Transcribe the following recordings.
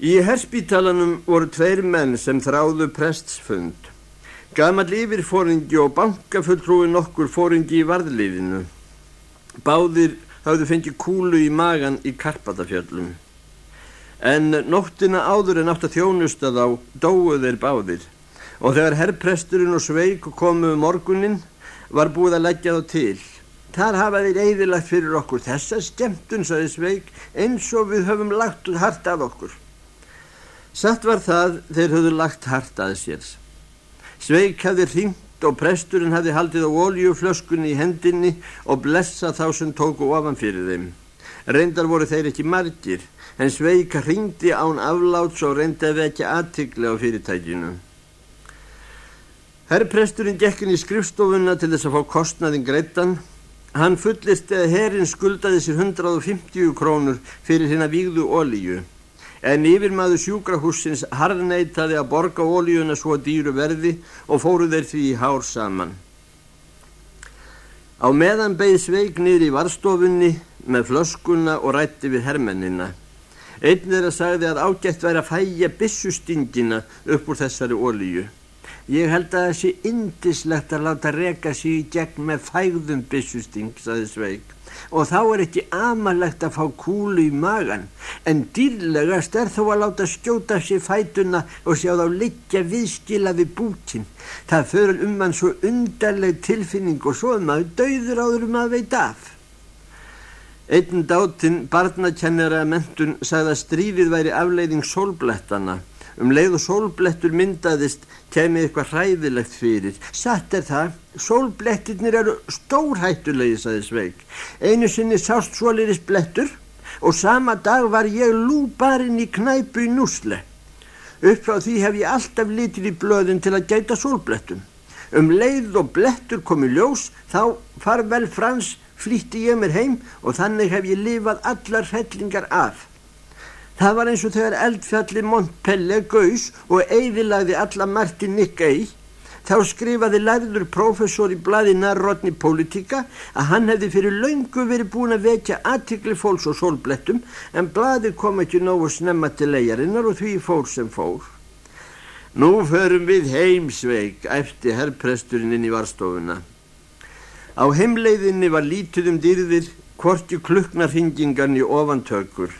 Í herspítalanum voru tveir menn sem þráðu prestsfund. Gamal yfirfóringi og bankafulltrúi nokkur fóringi í varðliðinu. Báðir hafðu fengið kúlu í magan í Karpatafjöllum. En nóttina áður en átt að þjónusta þá dóu þeir báðir og þegar herrpresturinn og sveik komu um morgunin var búið að leggja þá til. Þar hafa þeir eðilagt fyrir okkur þessa skemmtun, saði sveik, eins og við höfum lagt hart að okkur. Satt var það þeir höfðu lagt hart að sér. Sveik hafði ringt og presturinn hafði haldið á oljuflöskunni í hendinni og blessa þá sem tóku ofan fyrir þeim. Reyndar voru þeir ekki margir, en Sveik ringdi án afláts og reyndi að vekja aðtikli á fyrirtækinu. Herrpresturinn gekkin í skrifstofuna til þess að fá kostnaðin greittan. Hann fullist að herin skuldaði sér 150 krónur fyrir hérna vígðu ólíu en yfirmaður sjúkrahúsins harneitaði að borga ólíuna svo dýru verði og fóru þeir því í hár saman. Á meðan beigð sveig niður í varstofunni með flöskuna og rætti við hermennina. Einn þeirra sagði að ágætt væri að fæja bissustingina upp úr þessari ólíu. Ég held að það sé indislegt að láta reka sig í gegn með fægðum bissusting, saði sveig og þá er ekki amalegt að fá kúlu í magan en dýrlegast er þó að láta skjóta sér fætuna og sjá þá liggja viðskila við bútin það fyrir um mann svo undarleg tilfinning og svo er maður dauður áður um að veit af. Einn dátinn barnakennara mentun sagði að strífið væri afleiðing sólblettana um leið og sólblettur myndaðist kemur eitthvað hræðilegt fyrir. Satt er það, sólblettirnir eru stórhættulegi, saði Sveig. Einu sinni sást svoliris blettur og sama dag var ég lúbarinn í knæpu í núsle. Upp frá því hef ég alltaf litið í blöðin til að gæta sólblettum. Um leið og blettur komi ljós, þá far vel frans flýtti ég mér heim og þannig hef ég lifað allar hellingar af. Það var eins og þegar eldfjalli Montpelle gaus og eiðilagði alla Martin Nikkei. Þá skrifaði lærður professor í bladi Narrodni Politika að hann hefði fyrir laungu verið búin að vekja aðtikli fólks og sólblettum en bladi kom ekki nógu snemma til leigjarinnar og því fór sem fór. Nú förum við heimsveik, eftir herrpresturinn inn í varstofuna. Á heimleiðinni var lítið um dýrðir, klukknarhingingan í ofantökur.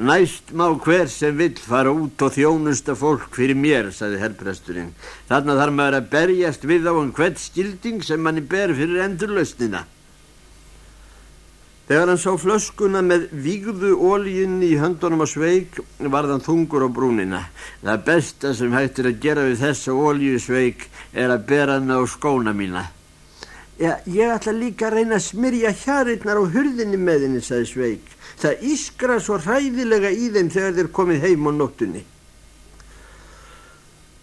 Næst má hver sem vill fara út og þjónusta fólk fyrir mér, saði herrpresturinn. Þannig þarf maður að berjast við á um hvert skilding sem manni ber fyrir endurlausnina. Þegar hann sá flöskuna með vígðu ólíinn í höndunum á sveik var þann þungur á brúnina. Það besta sem hættir að gera við þessa ólíu sveik er að bera hann á skóna mína. Já, ég ætla líka að reyna að smyrja hjarinnar á hurðinni með henni, saði sveik. Það ískra svo hræðilega í þeim þegar þeir komið heim á nóttunni.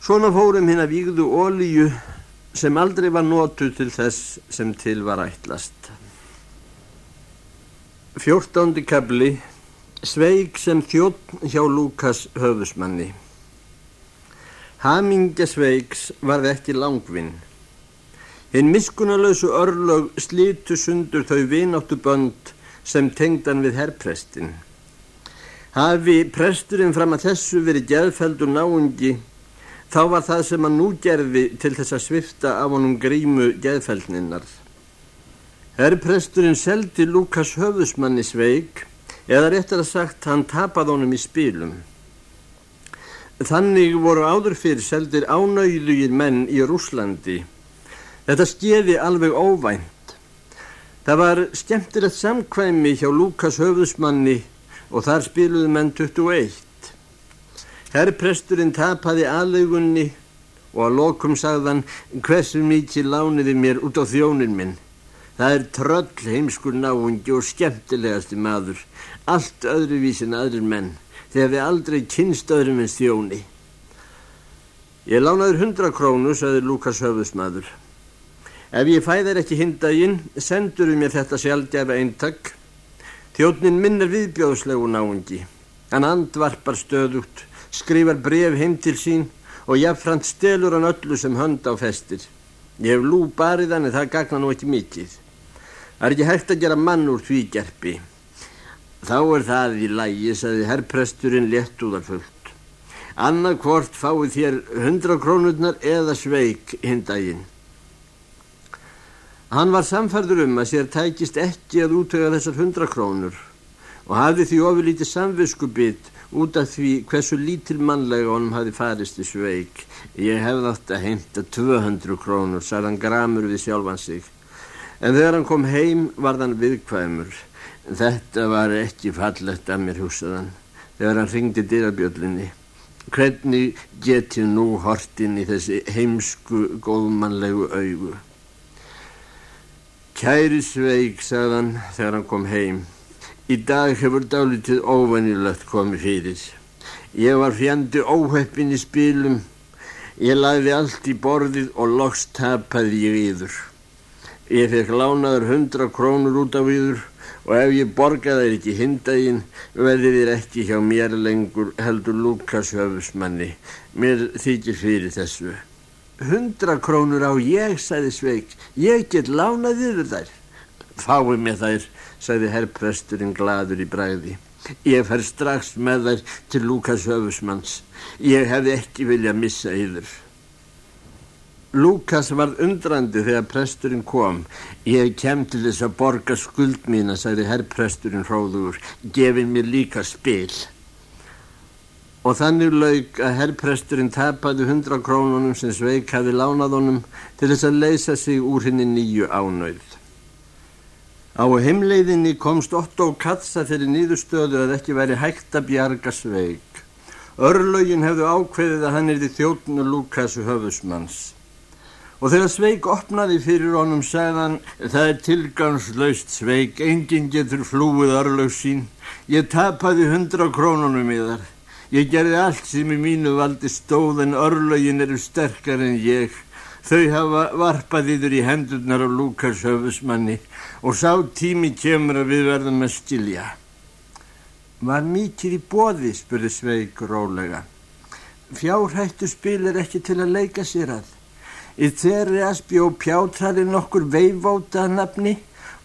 Svona fórum hinn að vígðu ólíu sem aldrei var nótu til þess sem til var ætlast. Fjórtándi kabli Sveig sem þjótt hjá Lukas höfusmanni. Hamingja Sveigs varði ekki langvinn. Hinn miskunalösu örlög slítu sundur þau vináttu bönd sem tengdan við herrprestin. Hafi presturinn fram að þessu verið geðfeldur náungi, þá var það sem hann nú gerði til þess að svifta af honum grímu geðfeldninnar. Herrpresturinn seldi Lukas höfusmanni sveig, eða réttar að sagt hann tapað honum í spilum. Þannig voru áður fyrir seldir ánauðugir menn í Rúslandi. Þetta skeiði alveg óvænt. Það var skemmtilegt samkvæmi hjá Lukas höfðusmanni og þar spiluði menn 21. Herrpresturinn tapaði aðlaugunni og að lokum sagðan hversu mikið lániði mér út á þjónin minn. Það er tröll heimskur náungi og skemmtilegasti maður, allt öðruvísin aðrir menn, þegar við aldrei kynst öðrum en þjóni. Ég lánaður hundra krónu, sagði Lukas höfðusmaður. Ef ég fæðir ekki hindaginn, sendur um mér þetta sjálfgefa eintak. Þjóttnin minn er viðbjóðslegu náungi. Hann andvarpar stöðugt, skrifar bref heim til sín og jáfnframt stelur hann öllu sem hönd á festir. Ég hef lú barið hann en það gagna nú ekki mikið. Það er ekki hægt að gera mann úr því gerpi. Þá er það í lægi, saði herrpresturinn létt úðar fullt. Annarkvort fáið þér hundra krónurnar eða sveik hindaginn. Hann var samfærður um að sér tækist ekki að útöga þessar hundra krónur og hafði því ofurlítið samviskubitt út af því hversu lítil mannlega honum hafi farist í sveik. Ég hefði átt að heimta 200 krónur, sagðan gramur við sjálfan sig. En þegar hann kom heim var hann viðkvæmur. Þetta var ekki fallegt að mér húsaðan þegar hann ringdi dyrabjöllinni. Hvernig get ég nú hortin í þessi heimsku góðmannlegu augu? Kæri sveik, sagðan þegar hann kom heim. Í dag hefur dálitið óvanilegt komið fyrir. Ég var fjandi óheppin í spilum. Ég lagði allt í borðið og loks tapaði ég yður. Ég fekk lánaður hundra krónur út af yður og ef ég borga þær ekki hindaginn verði þér ekki hjá mér lengur heldur Lukas höfusmanni mér þykir fyrir þessu hundra krónur á ég sagði Sveig, ég get lánað yfir þær. Fáið með þær sagði herrpresturinn gladur í bræði ég fer strax með þær til Lukas höfusmanns ég hefði ekki viljað missa yfir Lukas var undrandi þegar presturinn kom. Ég kem til þess að borga skuld mína, sagði herrpresturinn hróður, gefin mér líka spil. Og þannig laug að herrpresturinn tapaði hundra krónunum sem Sveik hafi lánað honum til þess að leysa sig úr henni nýju ánauð. Á heimleiðinni komst Otto Katza þeirri nýðustöðu að ekki væri hægt að bjarga Sveik. Örlögin hefðu ákveðið að hann er því þjóttinu Lukasu höfusmanns. Og þegar Sveig opnaði fyrir honum sagðan það er tilgangslaust Sveig, enginn getur flúið örlög sín. Ég tapaði hundra krónunum í þar. Ég gerði allt sem í mínu valdi stóð en örlögin eru sterkar en ég. Þau hafa varpað yfir í hendurnar á Lukas höfusmanni og sá tími kemur að við verðum að skilja. Var mikið í bóði, spurði Sveig rólega. Fjárhættu spil er ekki til að leika sér að. Í Þerias bjó pjátrari nokkur veifótað nafni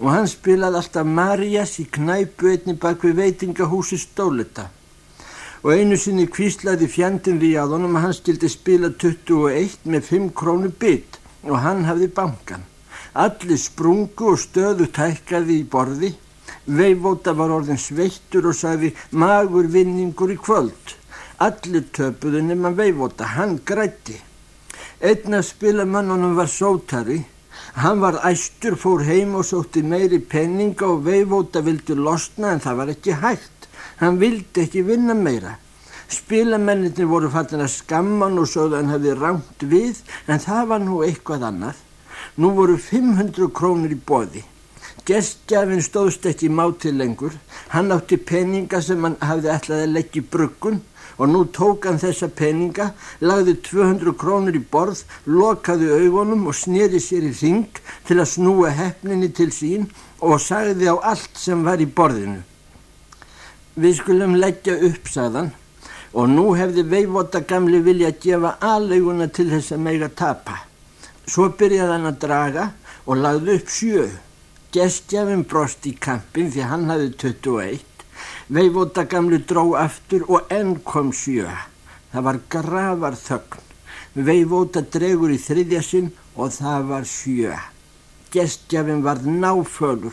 og hann spilaði alltaf Marias í knæpu einni bak við veitingahúsi Stóleta. Og einu sinni kvíslaði fjandin honum að hann skildi spila 21 með 5 krónu bytt og hann hafði bankan. Allir sprungu og stöðu tækkaði í borði. Veifóta var orðin sveittur og sagði magur vinningur í kvöld. Allir töpuðu nema veifóta, hann grætti. Einn af spilamannunum var sótari. Hann var æstur, fór heim og sótti meiri penninga og veifóta vildi losna en það var ekki hægt. Hann vildi ekki vinna meira. Spilamennir voru fattin að skamman og svo hann hefði rámt við en það var nú eitthvað annað. Nú voru 500 krónir í boði. Gestgjafinn stóðst ekki máti lengur. Hann átti peninga sem hann hafði ætlaði að leggja í bruggun og nú tók hann þessa peninga, lagði 200 krónur í borð, lokaði augunum og sneri sér í þing til að snúa hefninni til sín og sagði á allt sem var í borðinu. Við skulum leggja upp, sagðan, og nú hefði veifota gamli vilja að gefa aðleguna til þess að meiga tapa. Svo byrjaði hann að draga og lagði upp sjö. Gestjafinn brost í kampin því hann hafði 21 Veifóta gamlu dró aftur og enn kom sjö. Það var gravar þögn. Veifóta dregur í þriðja sinn og það var sjö. Gestjafinn var náfölur.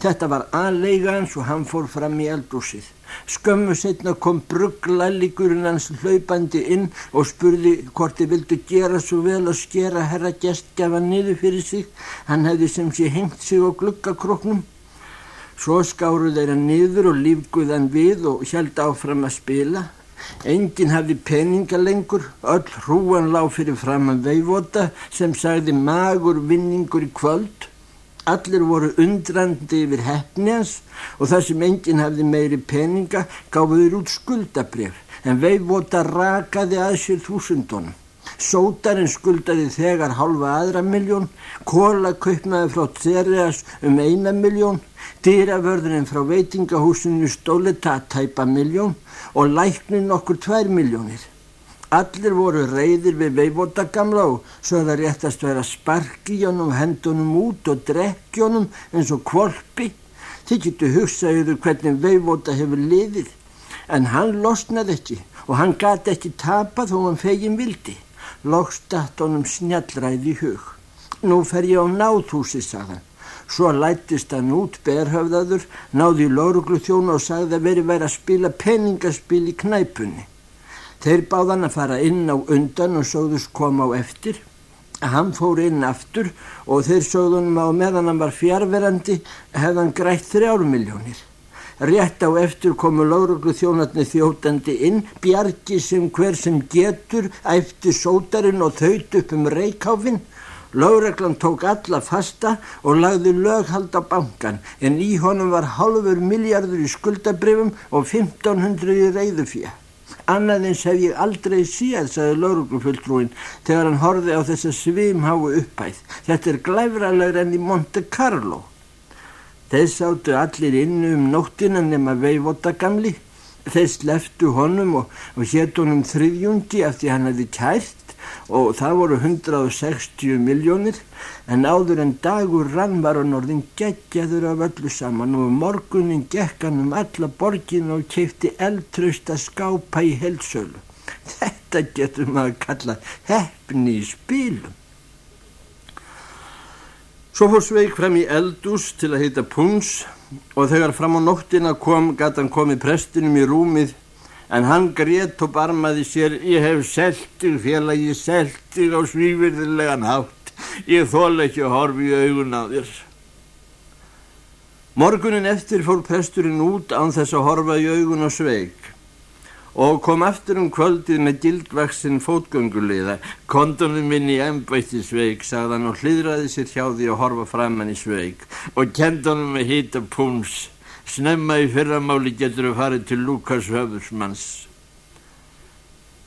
Þetta var aðleigans og hann fór fram í eldúsið. Skömmu setna kom brugglalligurinn hans hlaupandi inn og spurði hvort þið vildu gera svo vel að skera herra gestgjafa niður fyrir sig. Hann hefði sem sé hengt sig á glukkakroknum. Svo skáru þeirra niður og lífguðan við og held áfram að spila. Engin hafði peninga lengur, öll hrúan lág fyrir fram að veifota sem sagði magur vinningur í kvöld. Allir voru undrandi yfir hefnians og þar sem enginn hafði meiri peninga gáfuður út skuldabref en veifota rakaði að sér þúsundunum. Sótarinn skuldaði þegar halva aðra miljón, Kóla kaupnaði frá Þerias um eina miljón Dýravörðurinn frá veitingahúsinu stóli það tæpa miljón og læknin okkur tvær miljónir. Allir voru reyðir við veifóta gamla og svo það réttast vera sparki honum, hendunum út og drekkjónum eins og kvolpi Þið getur hugsaður hvernig veifóta hefur liðið. En hann losnaði ekki og hann gati ekki tapa þó hann fegin vildi. Logstatt honum snjallræði hug. Nú fer ég á náðhúsi, sagðan. Svo lættist hann út berhöfðaður, náði í lauruglu þjónu og sagði að veri væri að spila peningaspil í knæpunni. Þeir báðan að fara inn á undan og sögðust koma á eftir. Hann fór inn aftur og þeir sögðunum á meðan hann var fjárverandi hefðan grætt þrjármiljónir. Rétt á eftir komu lauruglu þjónatni þjótandi inn, bjargi sem hver sem getur, æfti sótarinn og þaut upp um reykháfinn. Lauruglan tók alla fasta og lagði löghald á bankan en í honum var halfur miljardur í skuldabrifum og 1500 í reyðufíja. Annaðins hef ég aldrei síðan, sagði laurugluföldrúin, þegar hann horfi á þessa svimháu upphæð. Þetta er glæfralegur enn í Monte Carlo. Þeir sáttu allir innu um nóttina nema veivota gamli. Þeir sleftu honum og, og hétt honum þriðjungi eftir hann hefði kært og það voru 160 miljónir en áður en dagur rann var hann orðin geggjaður af öllu saman og morgunin gekk hann um alla borgin og keipti eldtrösta skápa í helsölu. Þetta getur maður kalla hefni í spilum. Svo fór Sveig frem í eldús til að heita Puns og þegar fram á nóttina kom, gæti hann komið prestinum í rúmið en hann grétt og barmaði sér ég hef seltig félagi seltig á svífyrðilegan hátt ég þól ekki að horfi í augun á þér. Morgunin eftir fór presturinn út án þess að horfa í augun á sveig og kom aftur um kvöldið með gildvaksin fótgönguliða. Kondunum minn í ennbætti sveig sagðan og hlýðraði sér hjá því að horfa framann í sveig og kendunum með hýta púms Snemma í fyrramáli getur við farið til Lukas höfusmanns.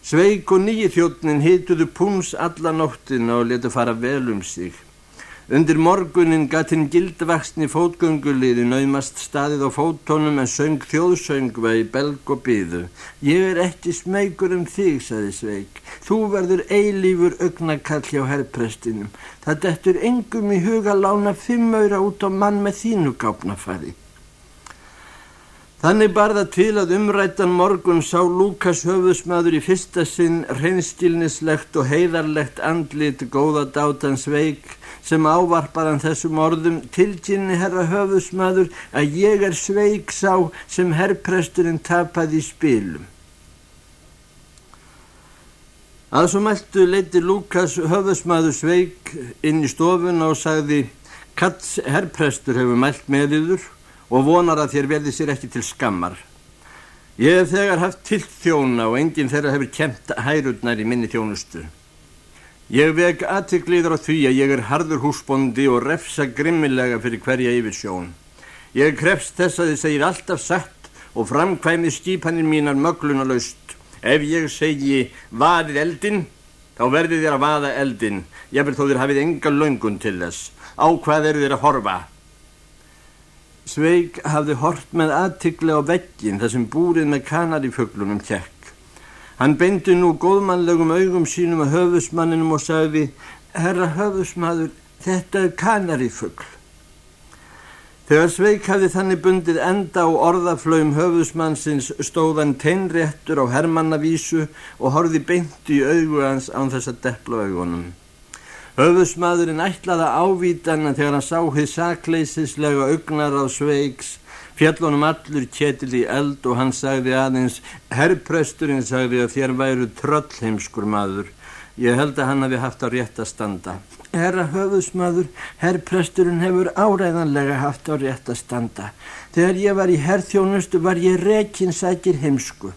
Sveig og nýji þjóttnin hituðu púns alla nóttina og letu fara vel um sig. Undir morgunin gatt hinn gildvaksni fótgönguliði naumast staðið á fótónum en söng þjóðsöngva í belg og byðu. Ég er ekki smeykur um þig, saði Sveig. Þú verður eilífur augnakall hjá herrprestinum. Það dettur engum í huga lána fimm öyra út á mann með þínu gáfnafari. Þannig bar það til að umrættan morgun sá Lúkas höfusmaður í fyrsta sinn reynstilnislegt og heiðarlegt andlit góða dátans veik sem ávarpaðan þessum orðum tilkynni herra höfusmaður að ég er sveik sá sem herrpresturinn tapaði í spilum. Að svo mæltu leiti Lúkas höfusmaður sveik inn í stofun og sagði Katts herrprestur hefur mælt með yður og vonar að þér verði sér ekki til skammar. Ég hef þegar haft til þjóna og enginn þeirra hefur kemta hærurnar í minni þjónustu. Ég veg aðtigliður á því að ég er harður húsbondi og refsa grimmilega fyrir hverja yfir sjón. Ég krefst þess að þið segir alltaf satt og framkvæmi skipanir mínar mögluna laust. Ef ég segi vaðið eldin, þá verður þér að vaða eldin. Ég verð þó þér hafið enga laungun til þess. Á hvað eru þér að horfa? Sveig hafði hort með aðtikli á veggin þar sem búrið með kanarifuglunum kekk. Hann beindi nú góðmannlegum augum sínum að höfusmanninum og sagði Herra höfusmaður, þetta er kanarifugl. Þegar Sveig hafði þannig bundið enda á orðaflögum höfusmannsins stóðan teinréttur á hermannavísu og horfi beinti í augu hans án þess að deppla augunum. Höfusmaðurinn ætlaði ávítana þegar hann sá hið sakleisislega augnar á sveiks, fjallunum allur kjetil í eld og hann sagði aðeins, herrpresturinn sagði að þér væru tröllheimskur maður. Ég held að hann hafi haft á rétt að standa. Herra höfusmaður, herrpresturinn hefur áræðanlega haft á rétt að standa. Þegar ég var í herrþjónustu var ég rekinsækir heimsku.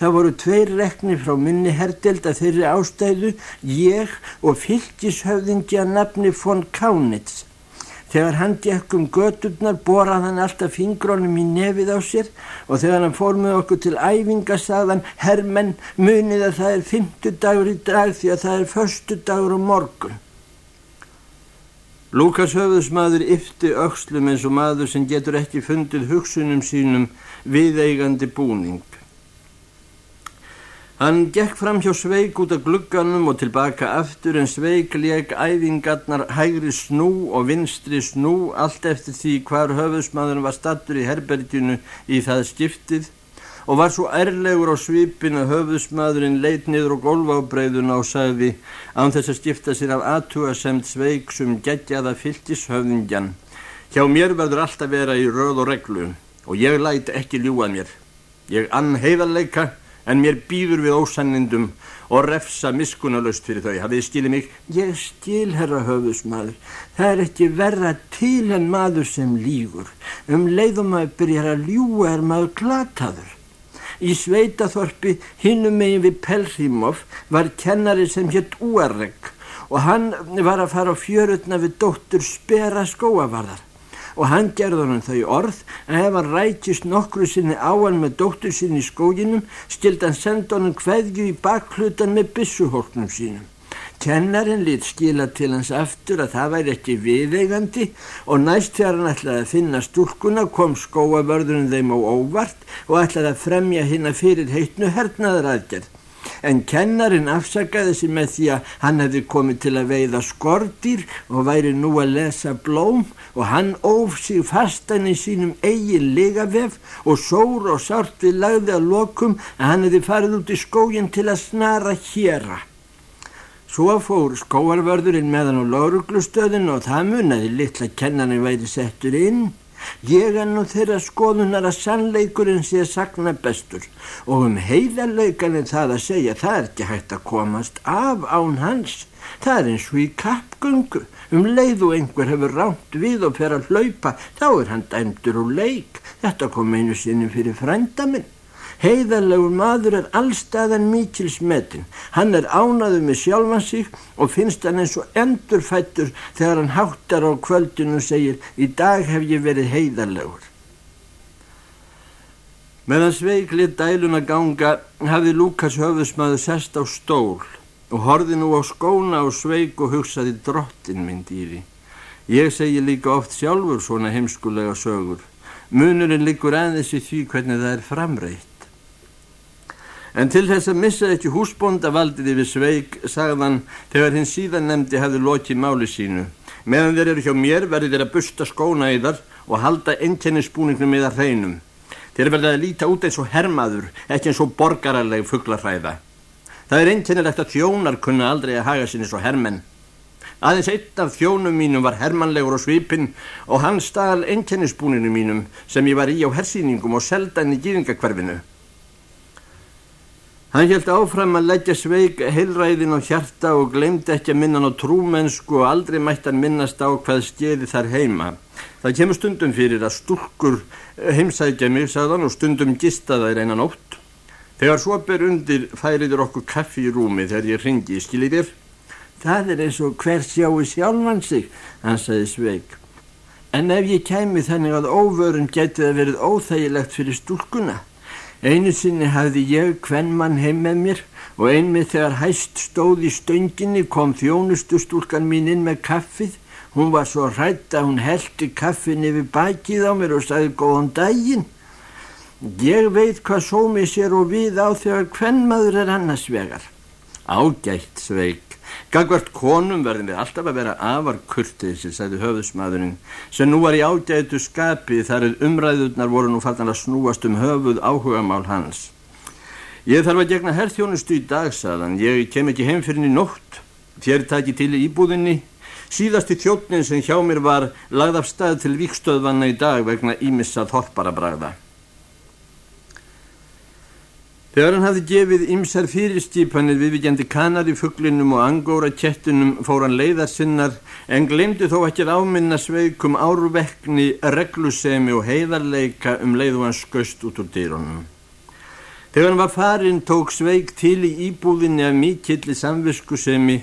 Það voru tveir reknir frá minni herdeld að þeirri ástæðu, ég og fylgishöfðingi að nafni von Kaunitz. Þegar hann gekk um göturnar borað hann alltaf fingrónum í nefið á sér og þegar hann fór með okkur til æfinga sagðan Hermenn munið að það er fymtu dagur í dag því að það er förstu dagur á morgun. Lúkas höfðusmaður yfti aukslum eins og maður sem getur ekki fundið hugsunum sínum viðeigandi búning. Hann gekk fram hjá Sveig út af glugganum og tilbaka aftur en Sveig leik æfingarnar hægri snú og vinstri snú allt eftir því hvar höfusmaðurinn var stattur í herberginu í það skiptið og var svo ærlegur á svipin að höfusmaðurinn leit niður og golfábreyðuna og sagði án þess að skipta sér af aðtuga semt Sveig sem geggjaða fylltishöfðingjan. Hjá mér verður alltaf vera í röð og reglu og ég læt ekki ljúað mér. Ég ann heiðarleika en mér býður við ósannindum og refsa miskunalust fyrir þau. Hafið skilið mig? Ég skil, herra höfusmaður. Það er ekki verra til en maður sem lígur. Um leiðum að byrja að ljúa er maður glataður. Í sveitaþorpi hinnum megin við Pelhrímov var kennari sem hétt Úarregg og hann var að fara á fjörutna við dóttur Spera skóavarðar og hann gerði hann þau orð að ef hann rætist nokkru sinni á hann með dóttur sinni í skóginum stild hann senda hann hverju í bakklutan með bissuhólknum sínum. Kennarinn lit skila til hans aftur að það væri ekki viðeigandi og næst þegar hann ætlaði að finna stúlkuna kom skóavörðurinn þeim á óvart og ætlaði að fremja hinn að fyrir heitnu hernaðar aðgerð en kennarin afsakaði sig með því að hann hefði komið til að veiða skortýr og væri nú að lesa blóm og hann óf sig fastan í sínum eigin ligavef og sór og sárt við lagði að lokum að hann hefði farið út í skógin til að snara héra. Svo fór skóarvörðurinn meðan á lauruglustöðin og það munnaði litla kennanin væri settur inn Ég er nú þeirra skoðunar að sannleikurinn sé sagna bestur og um heiðarleikaninn það að segja það er ekki hægt að komast af án hans. Það er eins og í kappgöngu. Um leið og einhver hefur ránt við og fer að hlaupa þá er hann dæmdur og leik. Þetta kom einu sinni fyrir frænda minn. Heiðarlegur maður er allstaðan mikil smetin. Hann er ánaður með sjálfan sig og finnst hann eins og endurfættur þegar hann háttar á kvöldinu og segir í dag hef ég verið heiðarlegur. Meðan sveiklið dæluna ganga hafði Lukas höfðusmaður sest á stól og horði nú á skóna og sveik og hugsaði drottin minn dýri. Ég segi líka oft sjálfur svona heimskulega sögur. Munurinn líkur aðeins í því hvernig það er framreitt. En til þess að missa ekki húsbóndavaldið yfir sveig, sagðan, þegar hinn síðan nefndi hefði lokið máli sínu. Meðan þeir eru hjá mér verður þeir að busta skóna í þar og halda einkennisbúningnum með að hreinum. Þeir verða að líta út eins og hermaður, ekki eins og borgararleg fugglarhræða. Það er einkennilegt að þjónar kunna aldrei að haga sinni svo hermenn. Aðeins eitt af þjónum mínum var hermanlegur og svipinn og hann stal einkennisbúninu mínum sem ég var í á hersýningum og seldan í gýringakverfinu. Hann held áfram að leggja sveig heilræðin á hjarta og glemdi ekki að minna hann á trúmennsku og aldrei mætti hann minnast á hvað skeiði þar heima. Það kemur stundum fyrir að stúrkur heimsækja mig, sagðan, og stundum gista þær einan ótt. Þegar svo ber undir færiður okkur kaffi í rúmi þegar ég ringi, skilir þér? Það er eins og hver sjáu sjálfan sig, hann sagði sveig. En ef ég kæmi þannig að óvörun geti það verið óþægilegt fyrir stúrkuna. Einu sinni hafði ég hvenn mann heim með mér og einmið þegar hæst stóð í stönginni kom þjónustustúlkan mín inn með kaffið. Hún var svo hrætt að hún heldi kaffin yfir bakið á mér og sagði góðan daginn. Ég veit hvað sómi sér og við á þegar hvenn maður er annars vegar. Ágætt sveik. Gagvart konum verðum við alltaf að vera afar kurtið, sem sagði höfðusmaðurinn, sem nú var í ágætu skapi þar umræðurnar voru nú fallan að snúast um höfuð áhuga mál hans. Ég þarf að gegna herrþjónustu í dag, sagðan, ég kem ekki heim fyrir í nótt, þér taki til í íbúðinni. Síðasti þjóttnin sem hjá mér var lagð af stað til vikstöðvanna í dag vegna ímissað horparabræða. Þegar hann hafði gefið ymsar fyrirskipanir viðvíkjandi kanari fugglinum og angóra kettunum fór hann leiðar sinnar en glemdi þó ekki áminna sveikum árvekni, reglusemi og heiðarleika um leiðu hans skust út úr dýrunum. Þegar hann var farin tók sveik til í íbúðinni af mikilli samviskusemi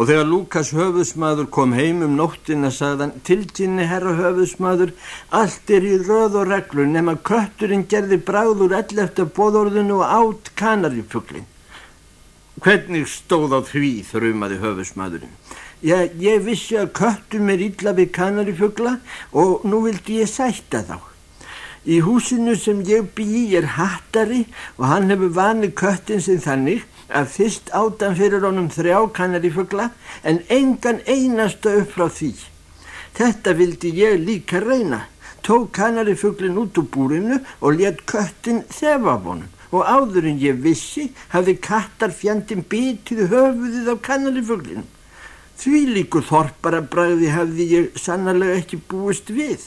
Og þegar Lukas höfðusmaður kom heim um nóttina sagðan Tilkynni herra höfðusmaður, allt er í röð og reglu nema kötturinn gerði bráður ell eftir bóðorðinu og átt kanarifugglin. Hvernig stóð á því þrjumaði höfðusmaðurinn? Já, ég vissi að köttum er illa við kanarifuggla og nú vildi ég sætta þá. Í húsinu sem ég bý er hattari og hann hefur vanið köttin sinn þannig að fyrst átan fyrir honum þrjá kanarifugla en engan einasta upp frá því. Þetta vildi ég líka reyna. Tók kanarifuglin út úr búrinu og let köttin þefa af honum og áður en ég vissi hafði kattar fjandin bitið höfuðið af kanarifuglin. Því líkur þorpara bræði hafði ég sannarlega ekki búist við.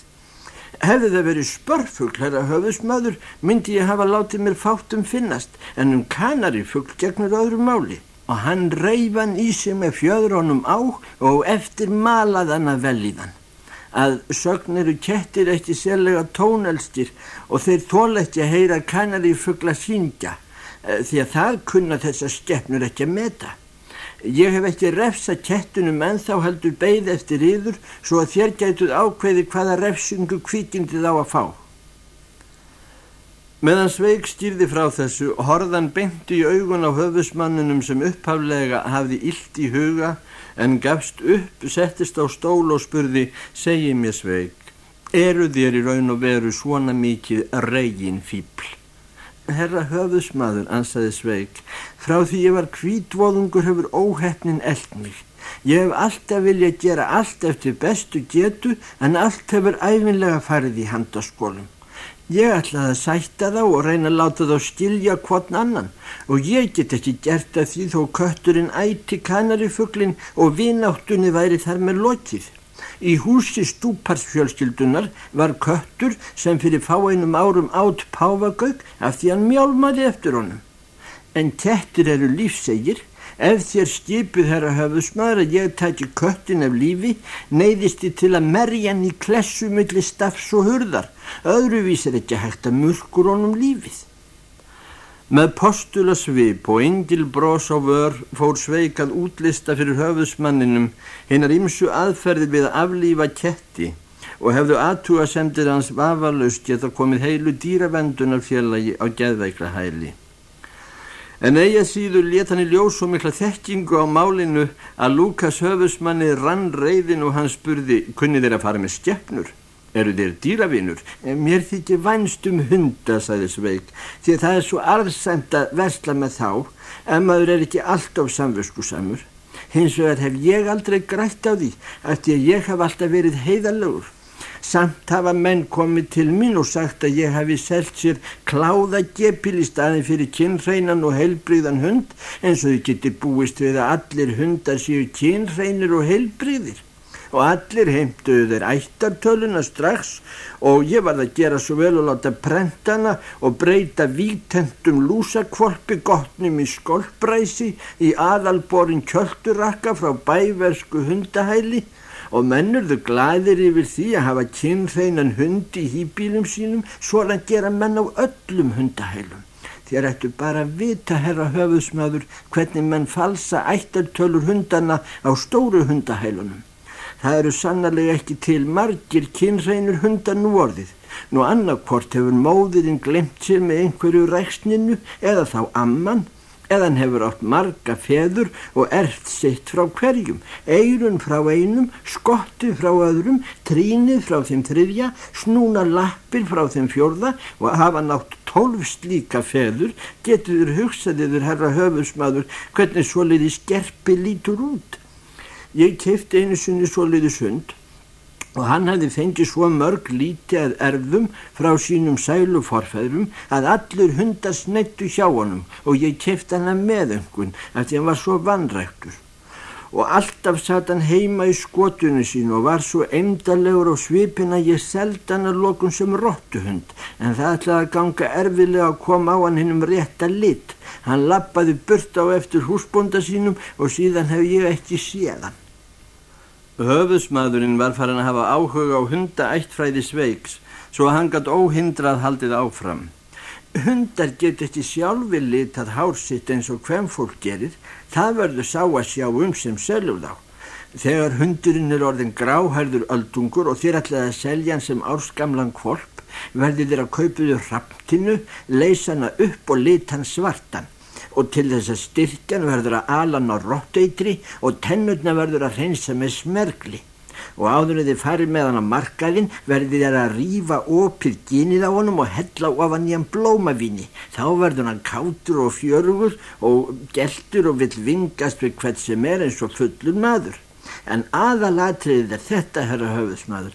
Hefði það verið spörfugl, herra höfusmaður, myndi ég hafa látið mér fátum finnast, en um kanarifugl gegnur öðru máli. Og hann reyfan í sig með fjöðrónum á og eftir malaðan að velíðan. Að sögniru kettir eftir sérlega tónelstir og þeir þóletti að heyra kanarifugla síngja, eh, því að það kunna þessar skeppnur ekki að meta. Ég hef ekki refsa kettunum en þá heldur beigð eftir yður svo að þér gætuð ákveði hvaða refsingu kvikindið á að fá. Meðan Sveig stýrði frá þessu, horðan beinti í augun á höfusmanninum sem upphaflega hafði illt í huga en gafst upp, settist á stól og spurði, segi mér Sveig, eru þér í raun og veru svona mikið reygin fíbl? Herra höfusmaður, ansaði Sveig, frá því ég var kvítvoðungur hefur óhefnin eld mig. Ég hef alltaf viljað gera allt eftir bestu getu en allt hefur æfinlega farið í handaskólum. Ég ætlaði að sætta þá og reyna að láta þá skilja hvotn annan og ég get ekki gert að því þó kötturinn ætti kanarifuglin og vináttunni væri þar með lokið. Í húsi stúparsfjölskyldunar var köttur sem fyrir fáeinum árum átt páfagauk af því hann mjálmaði eftir honum. En kettir eru lífsegir. Ef þér skipið herra höfusmaður að ég tæti köttin af lífi, neyðist þið til að merja hann í klessu millir stafs og hurðar. Öðruvís er ekki hægt að mörgur honum lífið. Með postula svip og yngil brós á vör fór sveikað útlista fyrir höfðusmanninum hinnar ymsu aðferði við að aflífa ketti og hefðu aðtúa semdir hans vafalaust geta komið heilu dýravendunarfélagi á geðveikla hæli. En eiga síður let hann í ljós og mikla þekkingu á málinu að Lukas höfðusmanni rann reyðin og hann spurði kunni þeir að fara með stjefnur. Eru þér dýravinur? Mér þykir vænst um hunda, sagði Sveig, því það er svo arðsæmt að versla með þá, en maður er ekki alltaf samvöskusamur. Hins vegar hef ég aldrei grætt á því, eftir að ég hef alltaf verið heiðalögur. Samt hafa menn komið til mín og sagt að ég hafi selgt sér kláðagepil í staðin fyrir kynreinan og heilbríðan hund, eins og þau getur búist við að allir hundar séu kynreinir og heilbríðir og allir heimtuðu þeir ættartöluna strax og ég var að gera svo vel og láta prentana og breyta vítentum lúsakvolpi gottnum í skolpræsi í aðalborin kjöldurakka frá bæversku hundahæli og mennurðu glæðir yfir því að hafa kynreinan hundi í hýbílum sínum svo að gera menn á öllum hundahælum. Þér ættu bara að vita, herra höfusmaður, hvernig menn falsa ættartölur hundana á stóru hundahælunum. Það eru sannarlega ekki til margir kynreinur hundar nú orðið. Nú annarkvort hefur móðirinn glemt sér með einhverju ræksninu eða þá amman eða hann hefur átt marga feður og ert sitt frá hverjum, eirun frá einum, skottið frá öðrum, trínið frá þeim þriðja, snúna lappir frá þeim fjórða og hafa nátt tólf slíka feður, getur þurr hugsaðiður herra höfusmaður hvernig svoleiði skerpi lítur út. Ég kefti einu sunni svo liðis hund og hann hafði fengið svo mörg líti að erfum frá sínum sæluforfæðrum að allir hundar snettu hjá honum og ég kefti hann að meðöngun af því hann var svo vanræktur. Og alltaf satt hann heima í skotunni sín og var svo eimdalegur á svipin að ég seldi hann að lokun sem róttuhund en það ætlaði að ganga erfilega að koma á hann hinn um rétta lit. Hann lappaði burt á eftir húsbonda sínum og síðan hef ég ekki séð hann. Höfusmaðurinn var farin að hafa áhuga á hundaættfræði sveiks svo að hann gætt óhindrað haldið áfram. Hundar get ekki sjálfi litað hársitt eins og hvem fólk gerir, það verður sá að sjá um sem selur þá. Þegar hundurinn er orðin gráhærður öldungur og þér ætlaði að selja hann sem árskamlan kvolp, verður þér að kaupiðu hrapptinu, leysa hana upp og lit hann svartan og til þess að styrkjan verður að ala ná rótteitri og tennutna verður að reynsa með smergli. og áður en þið farið með hann á markaðinn verðið þér að rýfa opið gynið á honum og hella ofan í hann blómavíni. Þá verður hann kátur og fjörugur og geltur og vill vingast við hvert sem er eins og fullur maður. En aðalatriðið er þetta, herra höfðsmaður.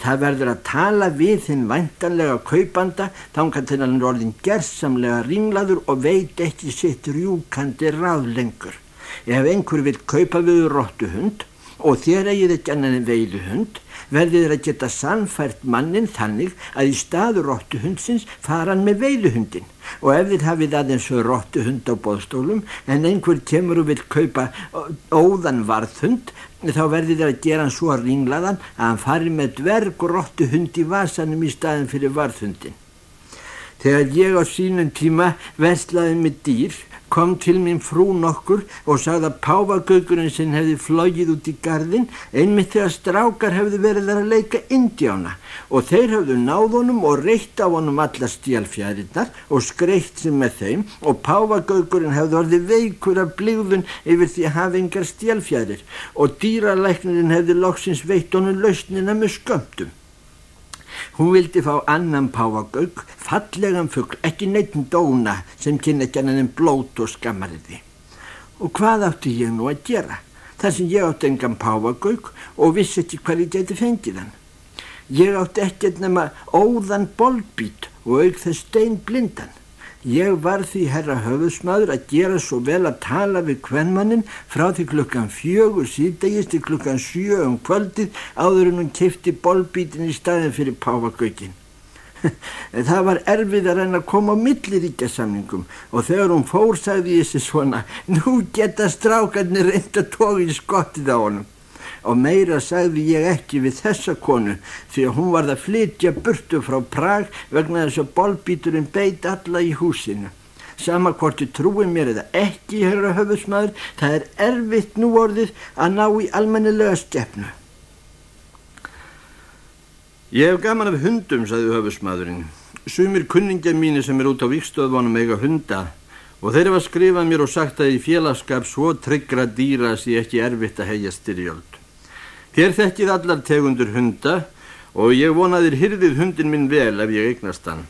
Það verður að tala við þinn væntanlega kaupanda þangar til hann er orðin gerðsamlega ringlaður og veit ekki sitt rjúkandi ráðlengur. Ef einhver vil kaupa við róttu hund og þér eigið ekki annan en veiðu hund verðið þeir að geta sannfært mannin þannig að í staðu róttuhundsins fara hann með veiðuhundin og ef þið hafið aðeins róttu hund á bóðstólum en einhver kemur og vil kaupa óðan varðhund þá verðið þeir að gera hann svo ringlaðan að hann fari með dverg róttu hund í vasanum í staðin fyrir varðhundin. Þegar ég á sínum tíma verslaði með dýr kom til mín frú nokkur og sagði að páfagaugurinn sinn hefði flógið út í gardin einmitt þegar strákar hefði verið þar að leika indjána og þeir hefðu náð honum og reytt á honum alla stjálfjæðirinnar og skreitt sem með þeim og páfagaugurinn hefði orðið veikur af blíðun yfir því engar stjálfjæðir og dýralæknirinn hefði loksins veitt honum lausnina með skömmtum. Hún vildi fá annan páfagauk, fallegan fuggl, ekki neittn dóna sem kynna ekki annan en blót og skammariði. Og hvað átti ég nú að gera? Þar sem ég átti engan páfagauk og vissi ekki hvað ég geti fengið hann. Ég átti ekkert nema óðan bolbít og auk þess stein blindan. Ég var því herra höfusmaður að gera svo vel að tala við kvennmannin frá því klukkan fjögur síðdegist til klukkan sjö um kvöldið áður en hún kifti bolbítin í staðin fyrir páfagaukin. Það var erfið að reyna að koma á milliríkjasamningum og þegar hún fór sagði ég sér svona, nú geta strákarnir reynda tói í skottið á honum og meira sagði ég ekki við þessa konu því að hún varð að flytja burtu frá Prag vegna þess að bolbíturinn beit alla í húsinu. Sama hvort þið trúið mér eða ekki, herra höfusmaður, það er erfitt nú orðið að ná í almennilega stefnu. Ég hef gaman af hundum, sagði höfusmaðurinn. Sumir kunningja mínu sem er út á vikstöðvonum eiga hunda og þeir hefa skrifað mér og sagt að í félagskap svo tryggra dýra sé ekki erfitt að heia styrjöld. Þér þekkið allar tegundur hunda og ég vonaðir hyrðið hundin minn vel ef ég eignast hann.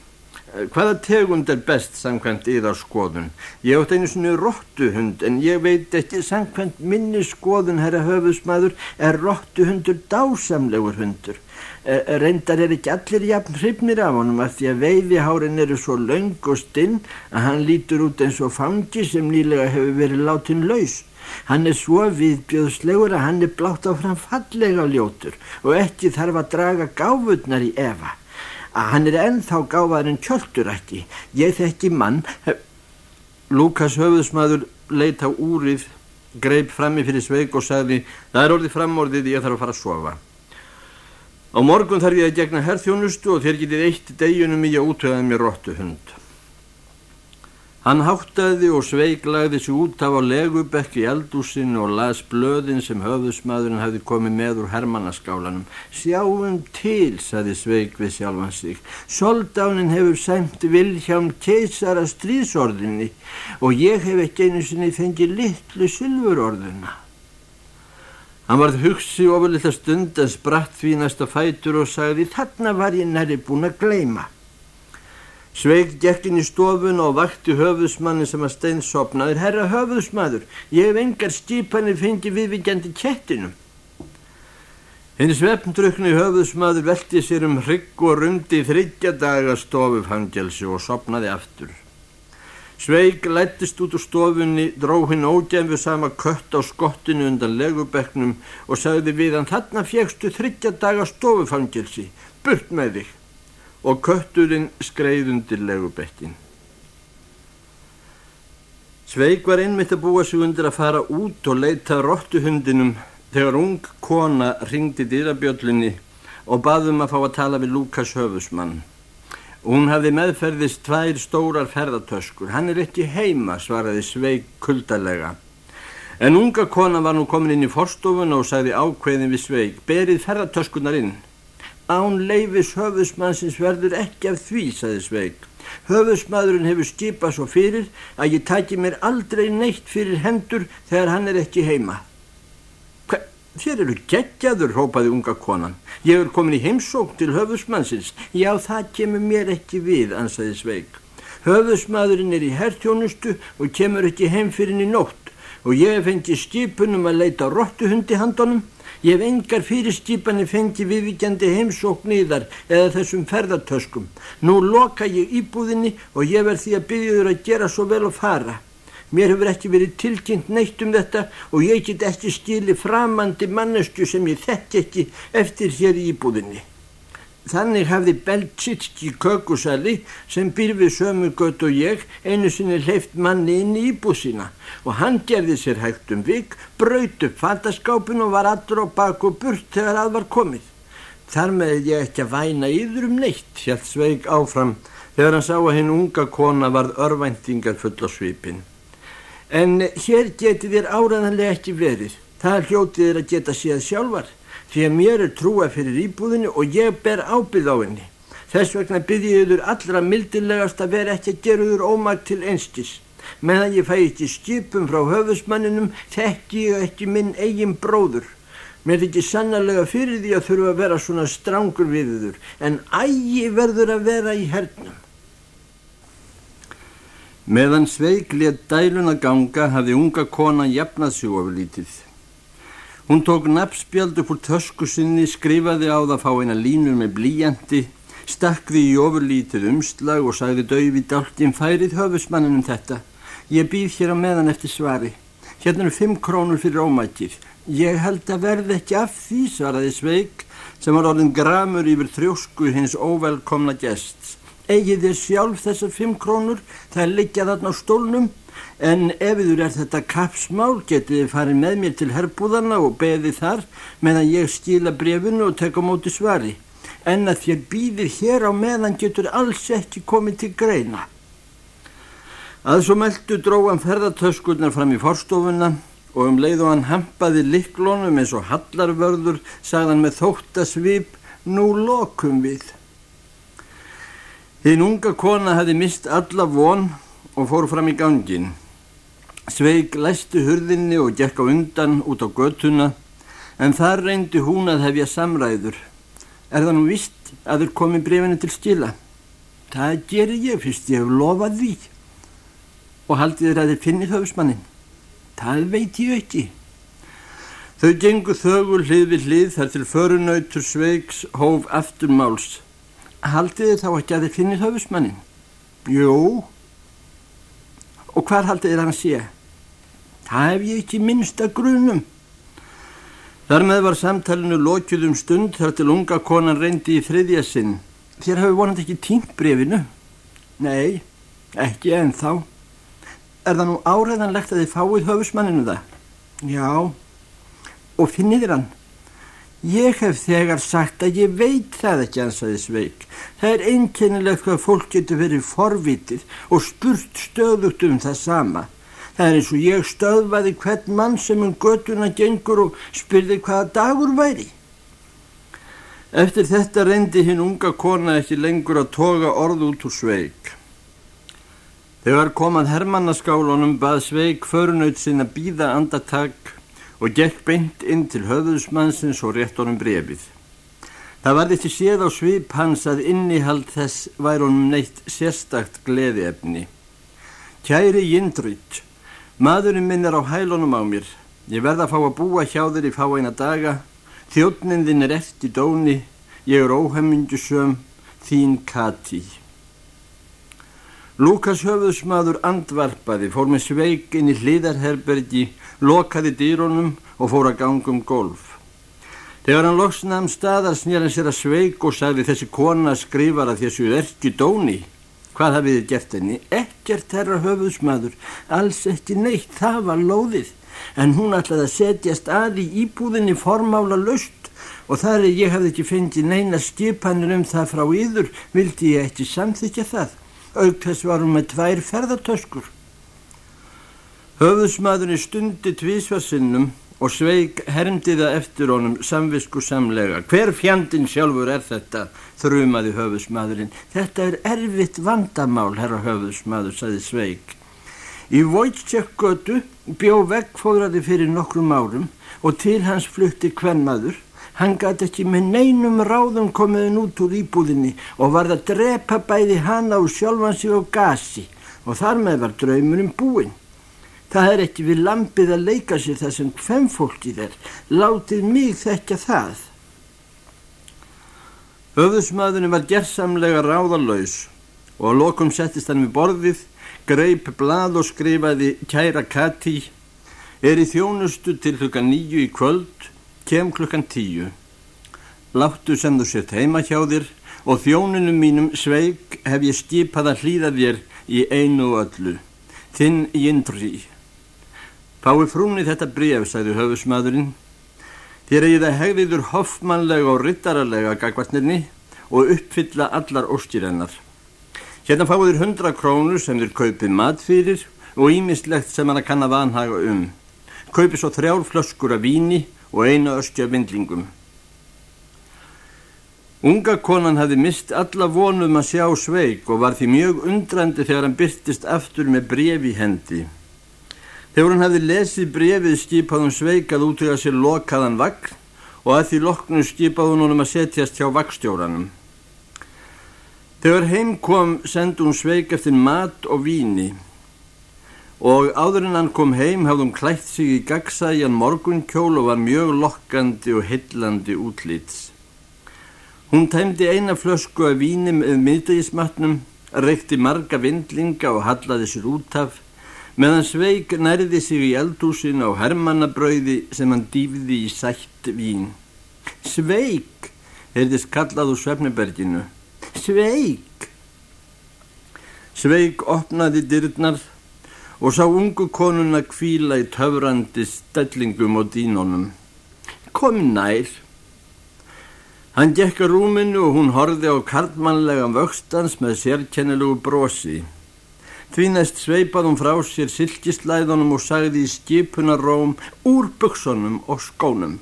Eh, hvaða tegund er best samkvæmt yðar skoðun? Ég átt einu svona róttuhund en ég veit ekki samkvæmt minni skoðun, herra höfusmaður, er róttuhundur dásamlegur hundur. Eh, reyndar er ekki allir jafn hrifnir af honum að því að veiðihárin eru svo laung og stinn að hann lítur út eins og fangi sem nýlega hefur verið látin laus. Hann er svo viðbjöðslegur að hann er blátt áfram fallega ljótur og ekki þarf að draga gáfurnar í efa. Að hann er ennþá gáfaður en kjöldurætti. Ég þekki mann. Lukas höfðusmaður leita úrið, greip frammi fyrir sveik og sagði það er orðið framorðið ég þarf að fara að sofa. Á morgun þarf ég að gegna herþjónustu og þér getið eitt deginum í að útöða mér róttu hund. Hann háttaði og sveiklaði sig út af á legubekk í eldúsinu og las blöðin sem höfðusmaðurinn hafi komið með úr hermannaskálanum. Sjáum til, saði sveik við sjálfan sig. Soldánin hefur sæmt Vilhjálm keisara stríðsorðinni og ég hef ekki einu sinni fengið litlu sylfurorðuna. Hann varð hugsi ofurlita stund en spratt því næsta fætur og sagði þarna var ég næri búin að gleima. Sveig gekkin í stofun og vakti höfðusmanni sem að steinsopnaður. Herra höfðusmaður, ég hef engar skipanir fengið viðvíkjandi kettinum. Hinn svefndrukni höfðusmaður velti sér um hrygg og rundi þryggja daga stofufangjelsi og sopnaði aftur. Sveig lættist út úr stofunni, dró hinn ógæmfu sama kött á skottinu undan legubeknum og sagði við hann þarna fjegstu þryggja daga stofufangjelsi, burt með þig og kötturinn skreið undir legubekkin. Sveig var einmitt að búa sig undir að fara út og leita róttuhundinum þegar ung kona ringdi dýrabjöllinni og baðum að fá að tala við Lukas höfusmann. Hún hafi meðferðist tvær stórar ferðartöskur. Hann er ekki heima, svaraði Sveig kuldalega. En unga kona var nú komin inn í forstofun og sagði ákveðin við Sveig, berið ferðartöskunar inn. Án leifis höfusmannsins verður ekki af því, saði Sveig. Höfusmaðurinn hefur skipað svo fyrir að ég taki mér aldrei neitt fyrir hendur þegar hann er ekki heima. Hva, Þér eru geggjaður, hópaði unga konan. Ég er komin í heimsók til höfusmannsins. Já, það kemur mér ekki við, ansaði Sveig. Höfusmaðurinn er í herrtjónustu og kemur ekki heim fyrir henni nótt og ég fengi skipunum að leita róttuhundi handonum. Ég hef engar fyrirskipanir fengi viðvíkjandi heimsókn yðar eða þessum ferðartöskum. Nú loka ég íbúðinni og ég verð því að byggja þur að gera svo vel og fara. Mér hefur ekki verið tilkynnt neitt um þetta og ég get ekki skili framandi mannestu sem ég þekk ekki eftir hér í íbúðinni. Þannig hafði Beltsitski kökusali sem býr við sömu gött og ég einu sinni hleyft manni inn í íbúð sína og hann gerði sér hægt um vik, braut upp fataskápin og var allur á bak og burt þegar að var komið. Þar með ég ekki að væna yður um neitt, hjælt Sveig áfram þegar hann sá að hinn unga kona varð örvæntingar full á svipin. En hér geti þér áraðanlega ekki verið. Það hljótið er að geta séð sjálfar. Því að mér er trúa fyrir íbúðinu og ég ber ábyggð á henni. Þess vegna byrjiður allra mildilegast að vera ekki að geruður ómagt til einstis. Meðan ég fæ ekki skipum frá höfusmanninum þekki ég ekki minn eigin bróður. Mér er ekki sannarlega fyrir því að þurfa að vera svona strángur við þur en ægi verður að vera í hernum. Meðan Sveig let dæluna ganga hafði unga kona jafnað sig ofur lítið. Hún tók nafnspjald upp úr tösku sinni, skrifaði á það að fá eina línur með blíjandi, stakði í ofur lítið umslag og sagði dauði dáltinn færið höfusmannunum þetta. Ég býð hér á meðan eftir svari. Hérna eru fimm krónur fyrir ómækið. Ég held að verði ekki af því, svaraði Sveig, sem var orðin gramur yfir þrjósku hins óvelkomna gests eigið þér sjálf þessar fimm krónur, það er liggja þarna á stólnum, en ef þur er þetta kapsmál getið þið farið með mér til herbúðana og beðið þar meðan ég skila brefinu og tek á móti svari. En að þér býðir hér á meðan getur alls ekki komið til greina. Að svo meldu dróðan ferðartöskurnar fram í forstofuna og um leið og hann hampaði liklónum eins og hallarvörður sagðan með þóttasvip, nú lokum við. Hinn unga kona hefði mist alla von og fór fram í gangin. Sveig læstu hurðinni og gekk á undan út á göttuna en þar reyndi hún að hefja samræður. Er það nú vist að þurr komi brefinu til skila? Það gerir ég fyrst ég hef lofað því. Og haldið þér að þið finnir höfusmannin? Það veit ég ekki. Þau gengu þögul hlið við hlið þar til förunautur Sveigs hóf afturmáls Haldið þið þá ekki að þið finnir höfusmannin? Jú. Og hvar haldið þið hann sé? Það hef ég ekki minnsta grunum. Þar með var samtalenu lokjuð um stund þar til unga konan reyndi í þriðja sinn. Þér hafi vonandi ekki tínt brefinu? Nei, ekki en þá. Er það nú áreðanlegt að þið fáið höfusmanninu það? Já. Og finnið þér hann? Ég hef þegar sagt að ég veit það ekki ansaði Sveig. Það er einkennilegt hvað fólk getur verið forvitið og spurt stöðugt um það sama. Það er eins og ég stöðvaði hvern mann sem um göttuna gengur og spyrði hvaða dagur væri. Eftir þetta reyndi hinn unga kona ekki lengur að toga orð út úr Sveig. Þegar komað hermannaskálanum bað Sveig förunaut sinna býða andatak og gekk beint inn til höfðusmannsins og rétt honum brefið. Það var þetta séð á svip hans að innihald þess væri honum neitt sérstakt gleðiefni. Kæri Jindrýtt, maðurinn minn er á hælunum á mér. Ég verða að fá að búa hjá þér í fá eina daga. Þjóttnin þinn er eftir dóni. Ég er óhemmingusöm, þín Kati. Lukas höfuðsmaður andvarpaði, fór með sveikin í hliðarherbergi, lokaði dýrónum og fór að ganga um golf. Þegar hann loksnaðum staðar snýr hann sér að sveik og sagði þessi kona skrifar að þessu erki dóni. Hvað hafið þið gert henni? Ekkert herra höfuðsmaður, alls ekki neitt, það var lóðið. En hún ætlaði að setjast að í íbúðinni formála löst og þar er ég hafði ekki fengið neina skipanir um það frá yður, vildi ég ekki samþykja það auk þess var hún með tvær ferðartöskur. Höfðusmaðurinn stundi tvísvarsinnum og sveig hermdiða eftir honum samvisku samlega. Hver fjandin sjálfur er þetta, þrumaði höfðusmaðurinn. Þetta er erfitt vandamál, herra höfðusmaður, saði sveig. Í Vojtsekgötu bjó veggfóðrati fyrir nokkrum árum og til hans flutti hvernmaður. Hann gæti ekki með neinum ráðum komiðin út úr íbúðinni og varð að drepa bæði hana og sjálfan sig á gasi og þar með var draumurinn búinn. Það er ekki við lampið að leika sér það sem hvem fólkið er. Látið mig þekka það. Höfðusmaðurinn var gerðsamlega ráðalauðs og á lokum settist hann við borðið, greip blad og skrifaði Kæra Kati, er í þjónustu til klukkan nýju í kvöld, kem klukkan tíu. Láttu sem þú sért heima hjá þér og þjónunum mínum sveig hef ég skipað að hlýða þér í einu öllu. Þinn Jindri. Fái frúni þetta bref, sagði höfusmaðurinn. Þér eigi það hegðiður hoffmannlega og ryttaralega gagvartnirni og uppfylla allar óstýrennar. Hérna fáið þér hundra krónur sem þér kaupið mat fyrir og ímislegt sem hann að kanna vanhaga um. Kaupið svo þrjár flöskur af víni og einu öskja vindlingum. Unga konan hafði mist alla vonum að sjá sveik og var því mjög undrandi þegar hann byrtist aftur með brefi hendi. Þegar hann hafði lesið brefið skipað hún sveikað út í að sér lokaðan vagn og að því loknu skipað hún honum að setjast hjá vagnstjóranum. Þegar heim kom sendi hún sveik eftir mat og víni og áður en hann kom heim hafði hún klætt sig í gagsæjan morgunkjól og var mjög lokkandi og hillandi útlýts. Hún tæmdi eina flösku af víni með miðdegismatnum, reykti marga vindlinga og hallaði sér út af, meðan Sveig nærði sig í eldúsin á hermannabrauði sem hann dýfði í sætt vín. Sveig, heyrðist kallað úr svefniberginu. Sveig! Sveig opnaði dyrnar og sá ungu konuna kvíla í töfrandi stellingum og dínunum. Kom nær! Hann gekk að rúminu og hún horfi á karlmannlega vöxtans með sérkennilugu brosi. Því næst sveipað hún frá sér silkislæðunum og sagði í skipunaróm úr buksunum og skónum.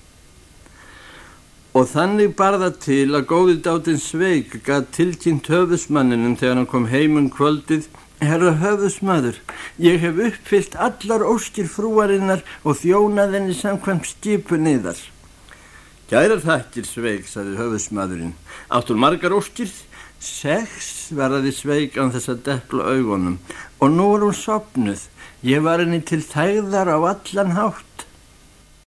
Og þannig barða til að góði dátinn sveik gað tilkynnt höfðusmanninum þegar hann kom heimun um kvöldið Herra höfðusmaður, ég hef uppfyllt allar óskir frúarinnar og þjónað henni samkvæmt skipu niðar. Gærar þakkir sveig, saði höfusmaðurinn. Áttur margar óskir? Sex, verðaði sveig án þess að deppla augunum. Og nú er hún sopnuð. Ég var henni til þægðar á allan hátt.